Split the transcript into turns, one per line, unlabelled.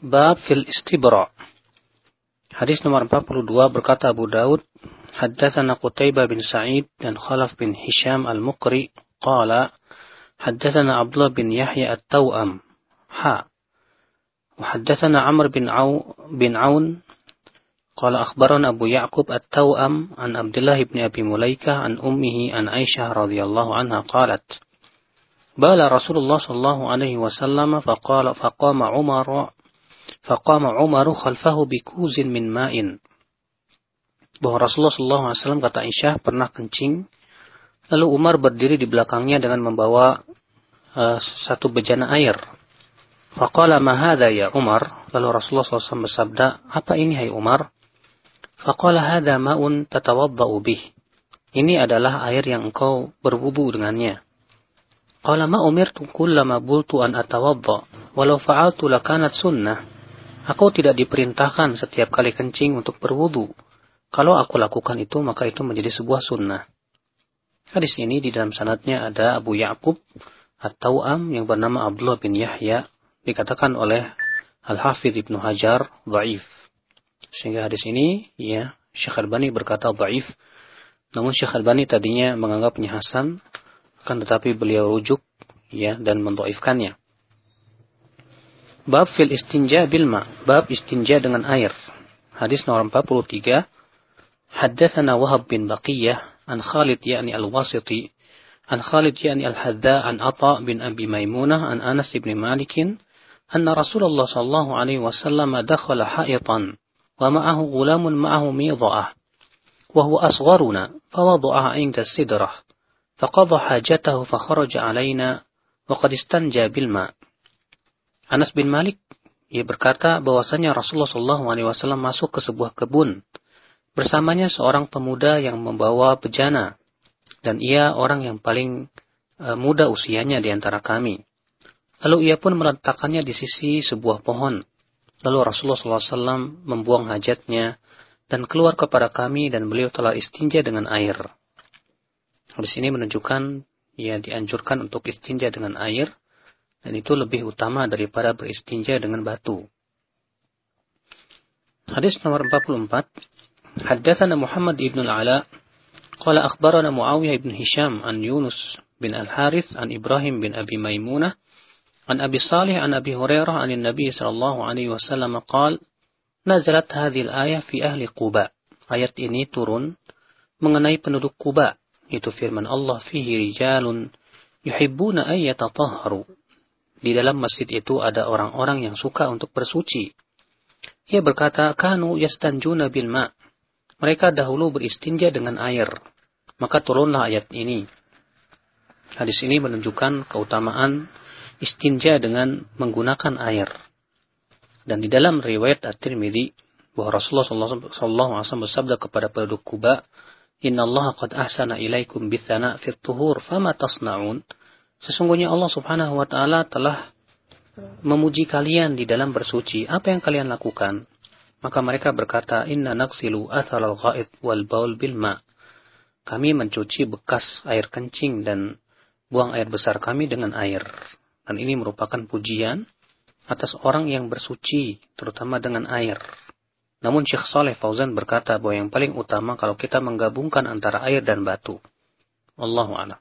Bab fil istibra. Hadis nomor 42 berkata Abu Daud, Haddathana Qutaibah bin Sa'id dan Khalaf bin Hisham al-Muqri, Qala, Haddathana Abdullah bin Yahya at-Tawam, Ha. Haddathana Amr bin, Aw, bin Aun, Qala akhbarana Abu Ya'qub at-Tawam an Abdullah ibn Abi Mulaika an ummihi an Aisyah radhiyallahu anha qalat. Bala Rasulullah sallallahu alaihi wasallam faqala faqama Umar Faqama Umaru khalfahu bikuzin min ma'in. Bahwa Rasulullah SAW kata Aisyah pernah kencing. Lalu Umar berdiri di belakangnya dengan membawa uh, satu bejana air. Faqala mahada ya Umar. Lalu Rasulullah SAW bersabda, apa ini hai Umar? Faqala hadha ma'un tatawadda'u bih. Ini adalah air yang engkau berwudu dengannya. Qala ma umirtu kullama bultu an atawadda walau fa'altu lakanat sunnah. Aku tidak diperintahkan setiap kali kencing untuk berwudu. Kalau aku lakukan itu maka itu menjadi sebuah sunnah. Hadis ini di dalam sanatnya ada Abu Ya'qub atau Am yang bernama Abdullah bin Yahya dikatakan oleh Al-Hafidh Ibnu Hajar dhaif. Sehingga hadis ini, ya, Syekh Albani berkata dhaif. Namun Syekh Albani tadinya menganggapnya hasan, akan tetapi beliau rujuk, ya, dan mendhaifkannya. Bab fil istinja bil ma, bab istinja dengan air. Hadis nomor 43. Haddatsana Wahab bin Baqiyah an Khalid yakni Al-Wasiti an Khalid yakni Al-Hadda an Atha bin Abi Maimunah an Anas bin Malik أن رسول الله صلى الله عليه وسلم دخل حائطا ومعه غلام معه ميضأة وهو أصغرنا فوضعها عند السدرة فقضى حاجته فخرج علينا وقد استنجى بالماء Anas bin Malik ia berkata bahwasanya Rasulullah Wasallam masuk ke sebuah kebun bersamanya seorang pemuda yang membawa bejana dan ia orang yang paling uh, muda usianya di antara kami. Lalu ia pun meletakkannya di sisi sebuah pohon. Lalu Rasulullah SAW membuang hajatnya dan keluar kepada kami dan beliau telah istinja dengan air. Di sini menunjukkan ia dianjurkan untuk istinja dengan air dan itu lebih utama daripada beristinja dengan batu. Hadis nomor 44. Haddatsana Muhammad ibn al-Ala qala akhbarana Muawiyah ibn Hisham an Yunus bin al-Harith an Ibrahim bin Abi Maimunah an Abi Salih an Abi Hurairah an Nabi sallallahu alaihi wasallam qala nazalat hadhil ayah fi ahli Quba. Ayat ini turun mengenai penduduk itu firman Allah fihi rijalun yuhibbuna yatatahharu di dalam masjid itu ada orang-orang yang suka untuk bersuci. Ia berkata, kanu yastanjuna bil ma. Mereka dahulu beristinja dengan air. Maka turunlah ayat ini. Hadis ini menunjukkan keutamaan istinja dengan menggunakan air. Dan di dalam riwayat At-Tirmidzi bahwa Rasulullah wasallam bersabda kepada penduduk Kuba, "Inna Allah qad ahsana ilaikum bithana fit tuhur, fama tasna'un?" Sesungguhnya Allah Subhanahu wa taala telah memuji kalian di dalam bersuci. Apa yang kalian lakukan? Maka mereka berkata, "Inna naqsilu athal al-gha'id wal baul bil ma." Kami mencuci bekas air kencing dan buang air besar kami dengan air. Dan ini merupakan pujian atas orang yang bersuci, terutama dengan air. Namun Syekh Saleh Fauzan berkata bahwa yang paling utama kalau kita menggabungkan antara air dan batu. Allahu a'lam.